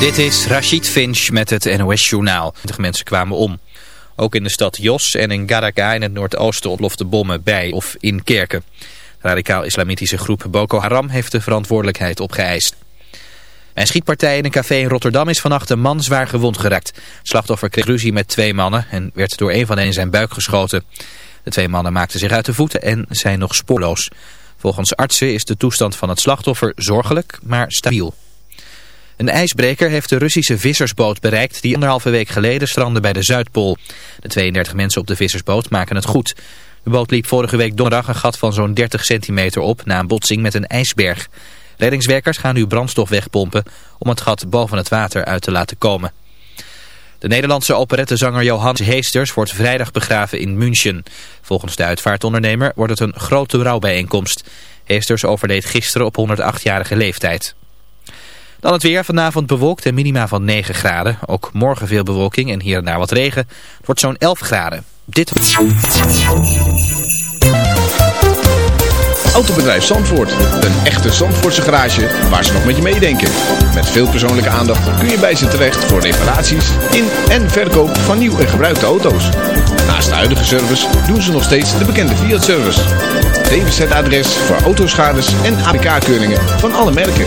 Dit is Rashid Finch met het NOS-journaal. De mensen kwamen om. Ook in de stad Jos en in Garaka in het noordoosten ontplofte bommen bij of in kerken. Radicaal-islamitische groep Boko Haram heeft de verantwoordelijkheid opgeëist. Een schietpartij in een café in Rotterdam is vannacht een man zwaar gewond geraakt. Slachtoffer kreeg ruzie met twee mannen en werd door een van hen in zijn buik geschoten. De twee mannen maakten zich uit de voeten en zijn nog spoorloos. Volgens artsen is de toestand van het slachtoffer zorgelijk, maar stabiel. Een ijsbreker heeft de Russische vissersboot bereikt die anderhalve week geleden strandde bij de Zuidpool. De 32 mensen op de vissersboot maken het goed. De boot liep vorige week donderdag een gat van zo'n 30 centimeter op na een botsing met een ijsberg. Reddingswerkers gaan nu brandstof wegpompen om het gat boven het water uit te laten komen. De Nederlandse operettezanger Johannes Heesters wordt vrijdag begraven in München. Volgens de uitvaartondernemer wordt het een grote rouwbijeenkomst. Heesters overleed gisteren op 108-jarige leeftijd. Dan het weer. Vanavond bewolkt en minima van 9 graden. Ook morgen veel bewolking en hier en daar wat regen. Het wordt zo'n 11 graden. Dit... Autobedrijf Zandvoort. Een echte Zandvoortse garage waar ze nog met je meedenken. Met veel persoonlijke aandacht kun je bij ze terecht voor reparaties in en verkoop van nieuw en gebruikte auto's. Naast de huidige service doen ze nog steeds de bekende Fiat-service. DWZ-adres voor autoschades en APK-keuringen van alle merken.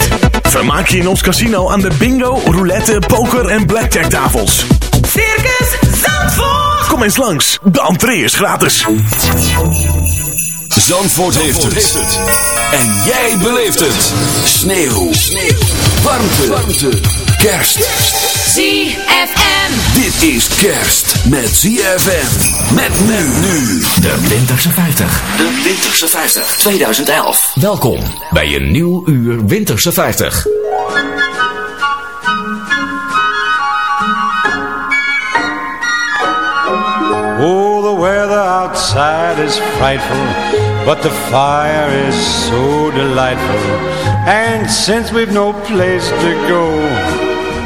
Vermaak je in ons casino aan de bingo, roulette, poker en blackjack tafels. Circus Zandvoort. Kom eens langs, de entree is gratis. Zandvoort, heeft, het. En jij beleeft het. Sneeuw. Sneeuw. Warmte. Warmte. Kerst. ZFM. Dit is kerst met ZFM. Met men nu. De Winterse 50. De Winterse 50 2011. Welkom bij een nieuw uur Winterse 50. Oh, the weather outside is frightful, but the fire is so delightful. And since we've no place to go,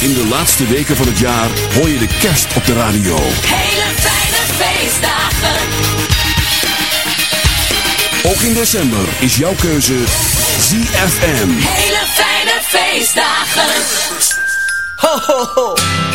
In de laatste weken van het jaar hoor je de kerst op de radio. Hele fijne feestdagen. Ook in december is jouw keuze ZFM. Hele fijne feestdagen. Ho, ho, ho.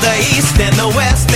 the east and the west.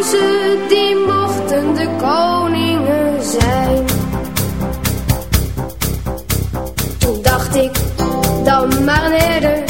Die mochten de koningen zijn. Toen dacht ik, dan maar eerder.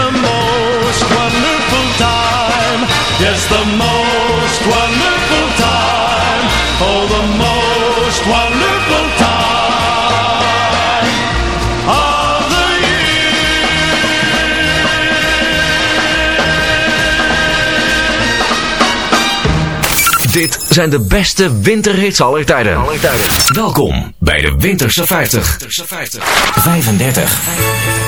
Yes, the most wonderful time. Oh, the most wonderful time of the Dit zijn de beste winterhits aller tijden. Welkom bij de Winterse 50. 35.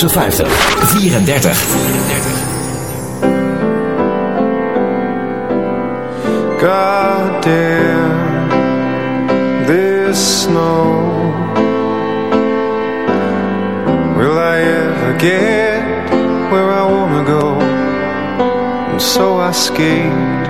56, 34. God damn this snow Will I ever get where I wanna go? And so I skate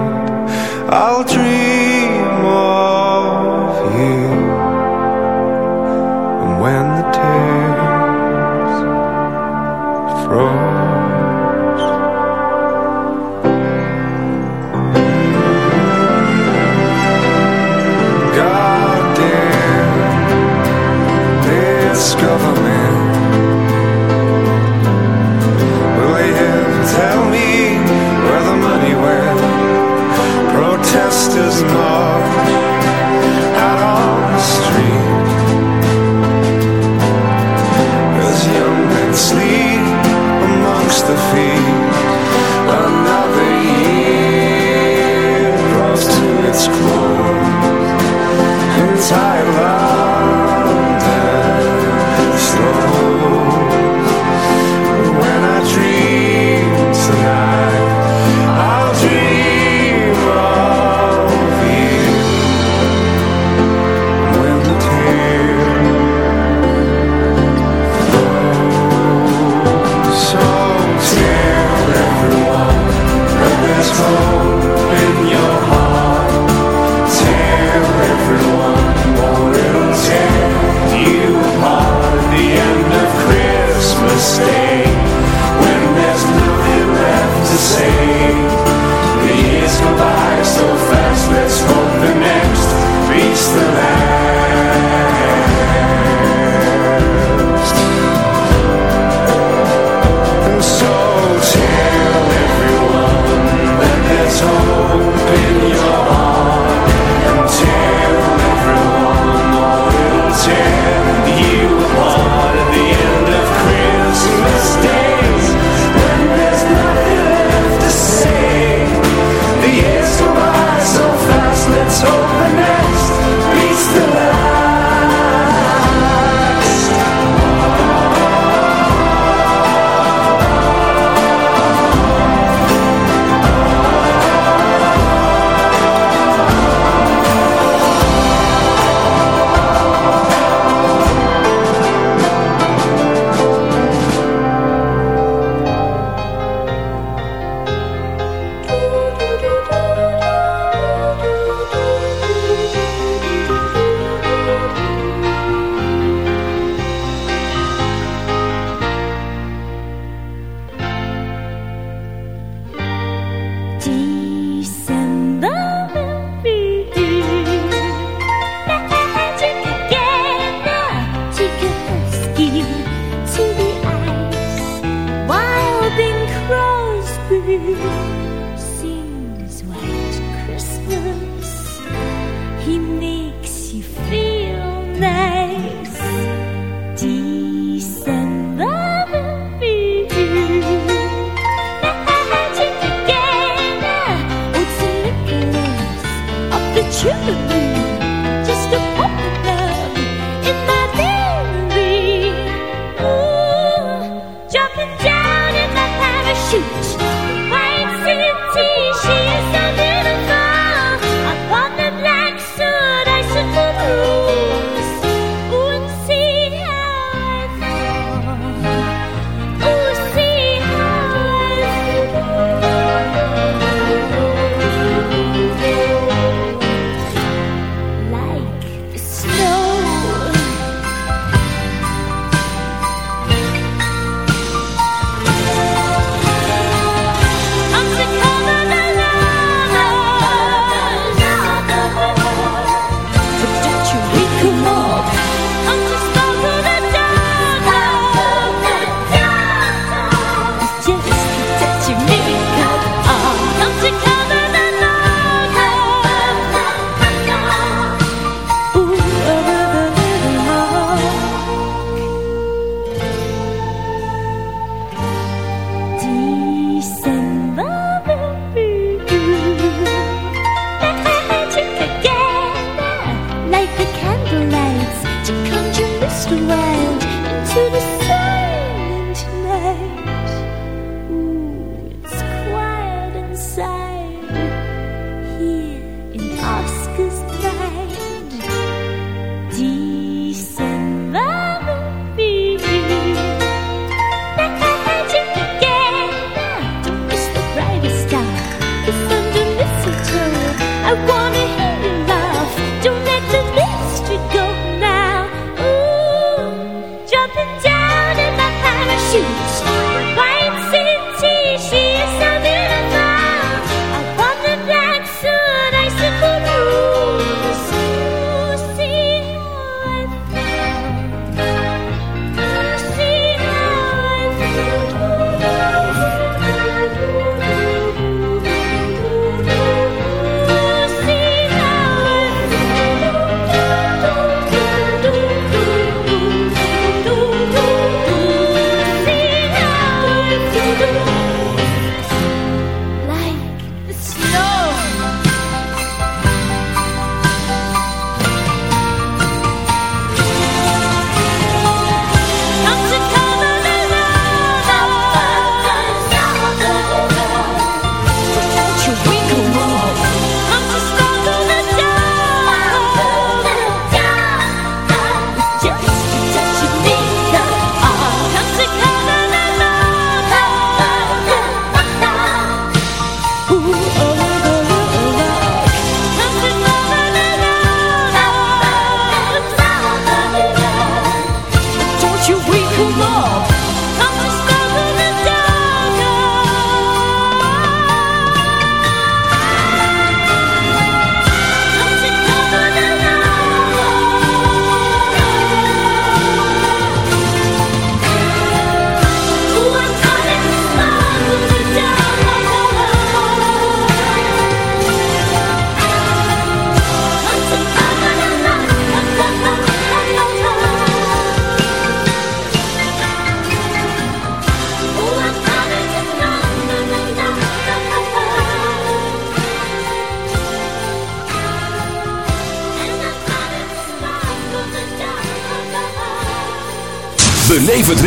I'll dream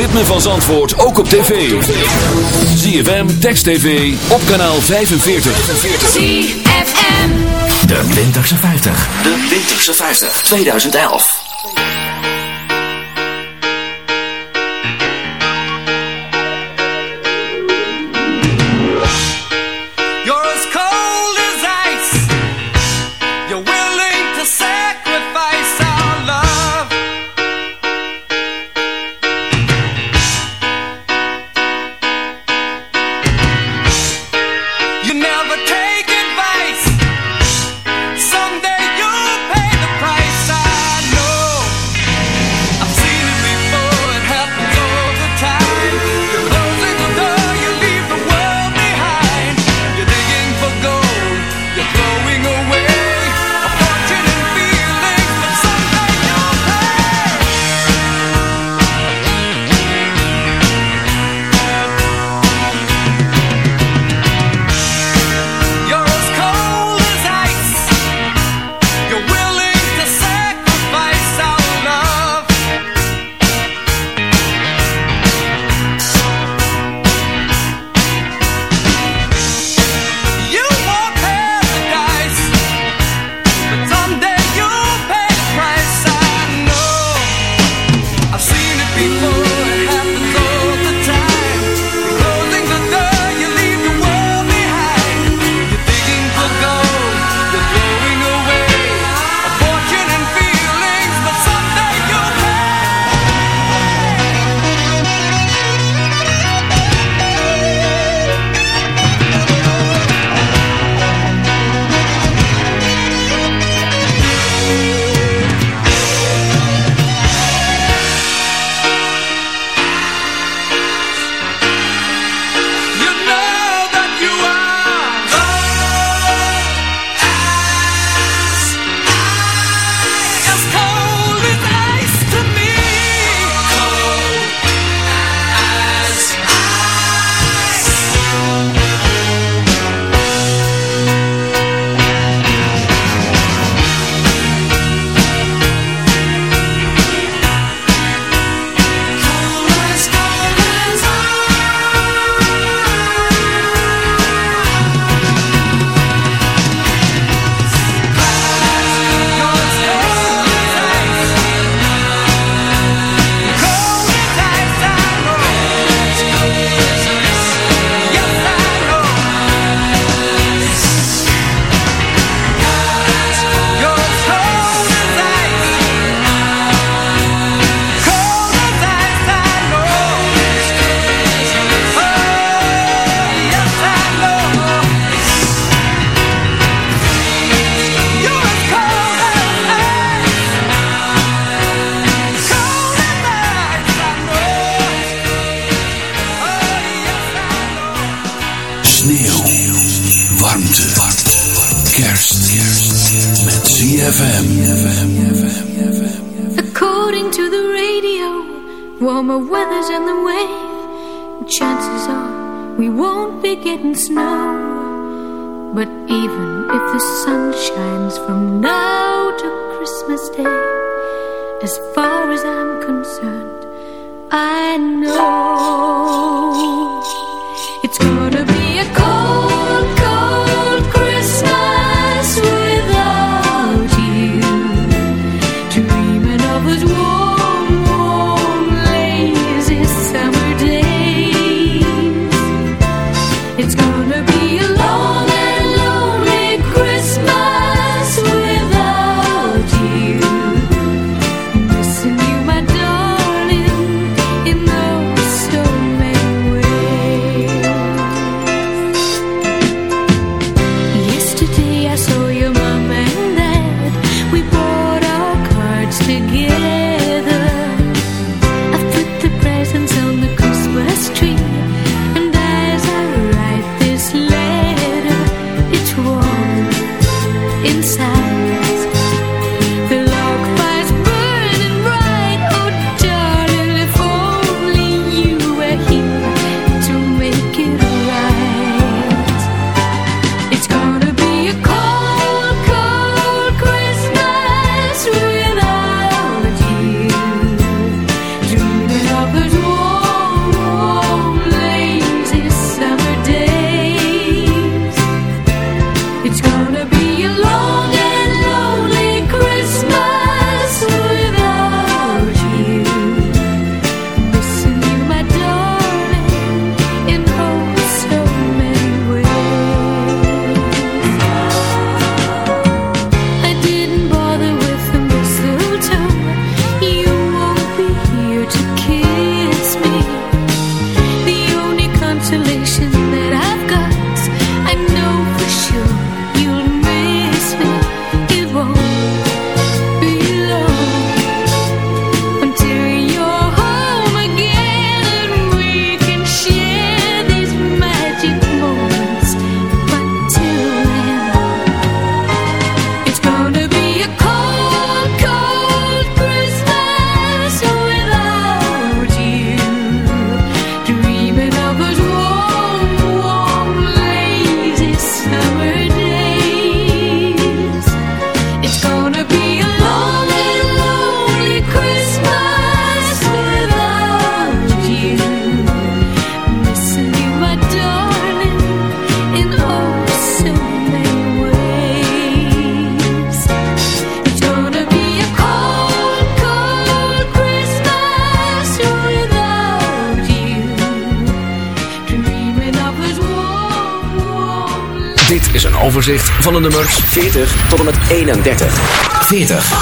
ritme van Zandvoort ook op tv. ZFM, Text TV, op kanaal 45. ZFM. De Winterse 50. De Winterse 50. 2011. van de nummers 40 tot en met 31. 40.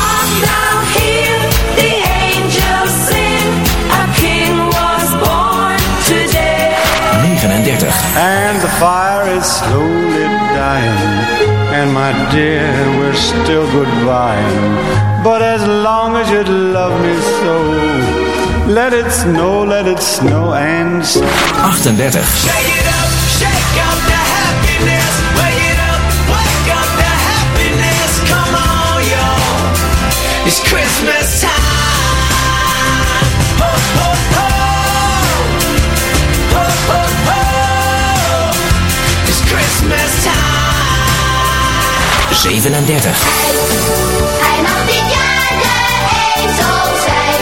And the fire is slowly dying And my dear, we're still goodbye But as long as you love me so Let it snow, let it snow and snow 38 37. Hij, mag dit jaar de zijn.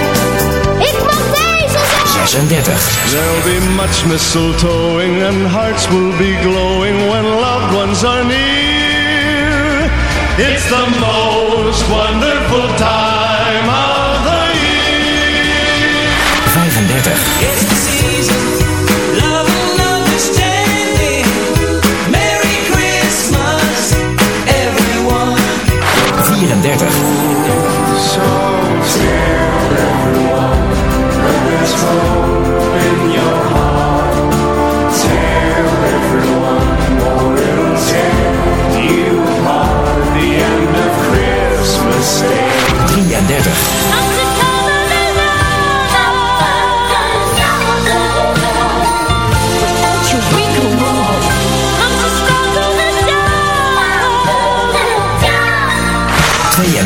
Ik mag deze zijn. 36. There'll be much mistletoeing and hearts will be glowing when loved ones are near. It's the most wonderful time of the year. 35.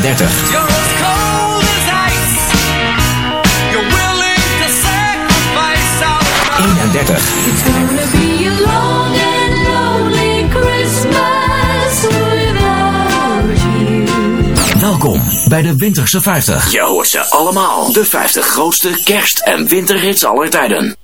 31. Welkom bij de Winterse 50. Je hoort ze allemaal, de 50 grootste kerst- en winterhits aller tijden.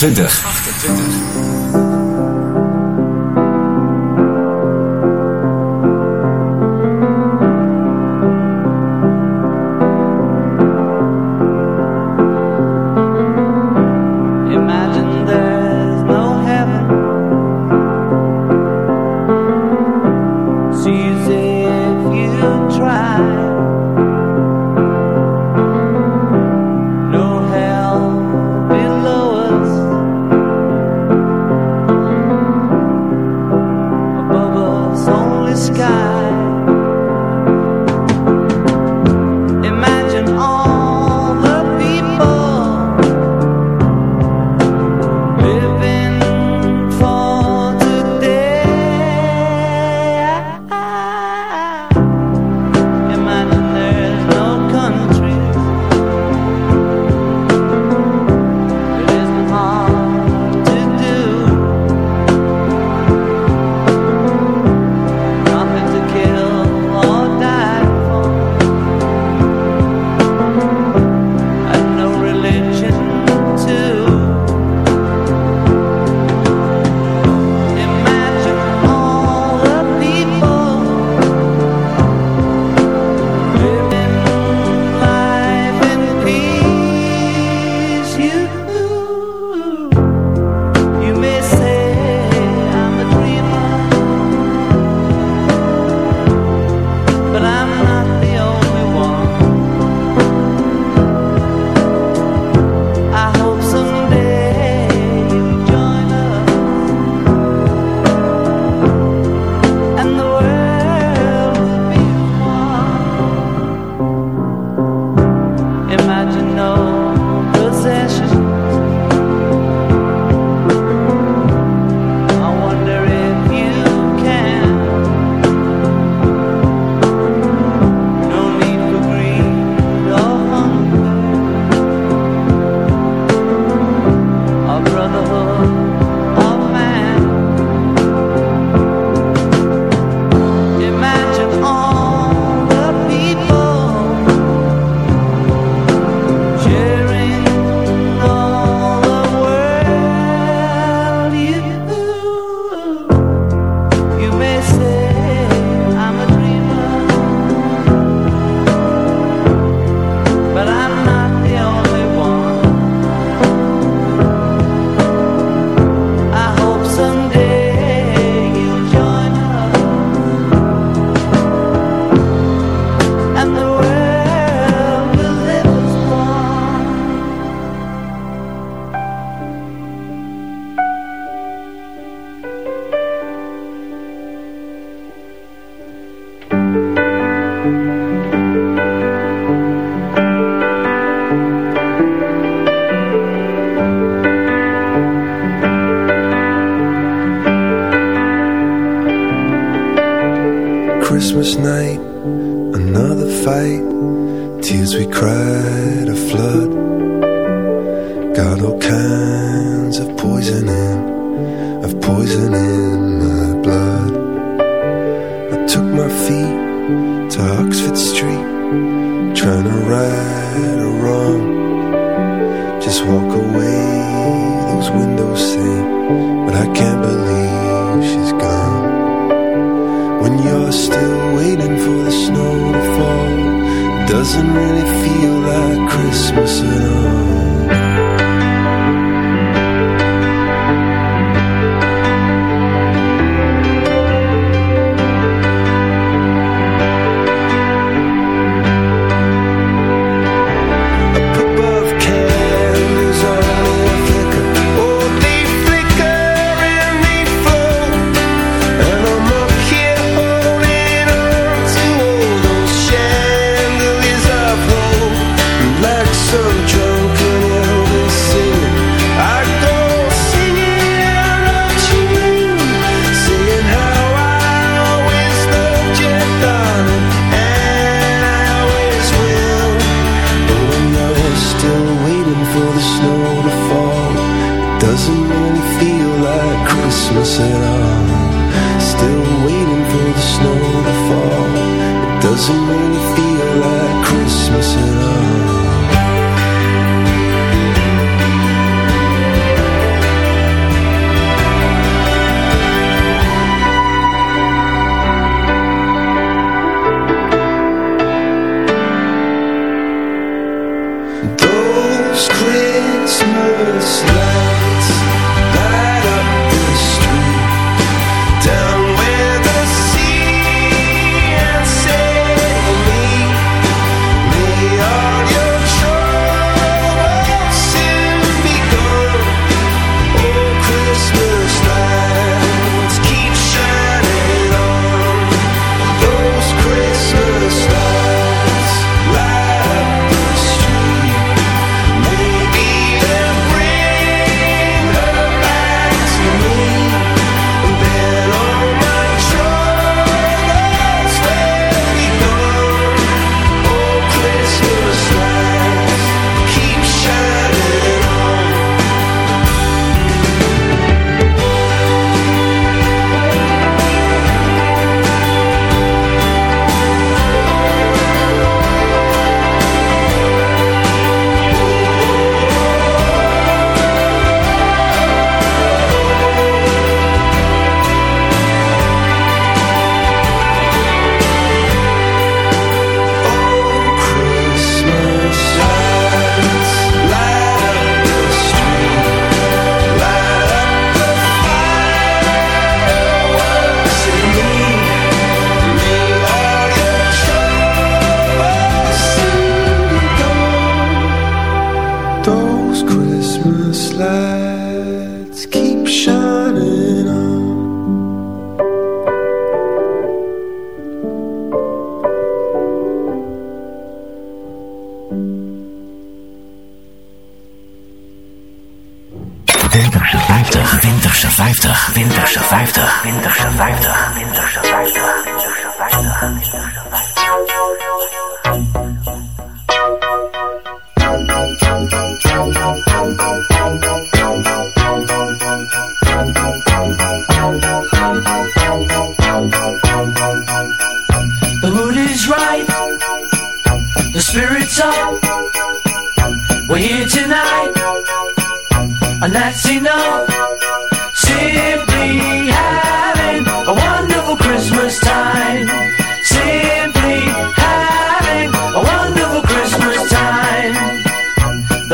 28.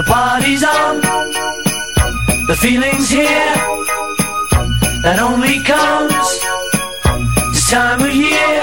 party's on. The feeling's here. That only comes this time of year.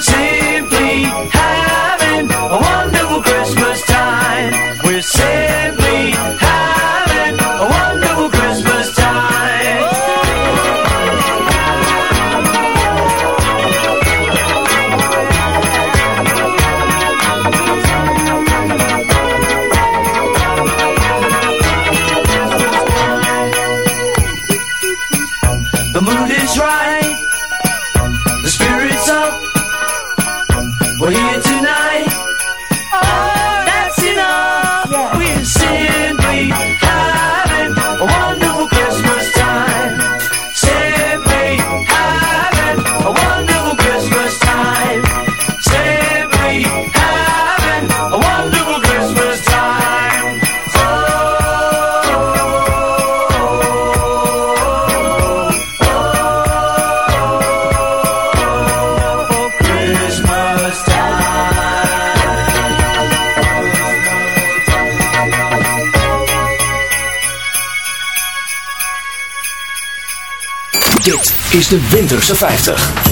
Simply de Winterse 50.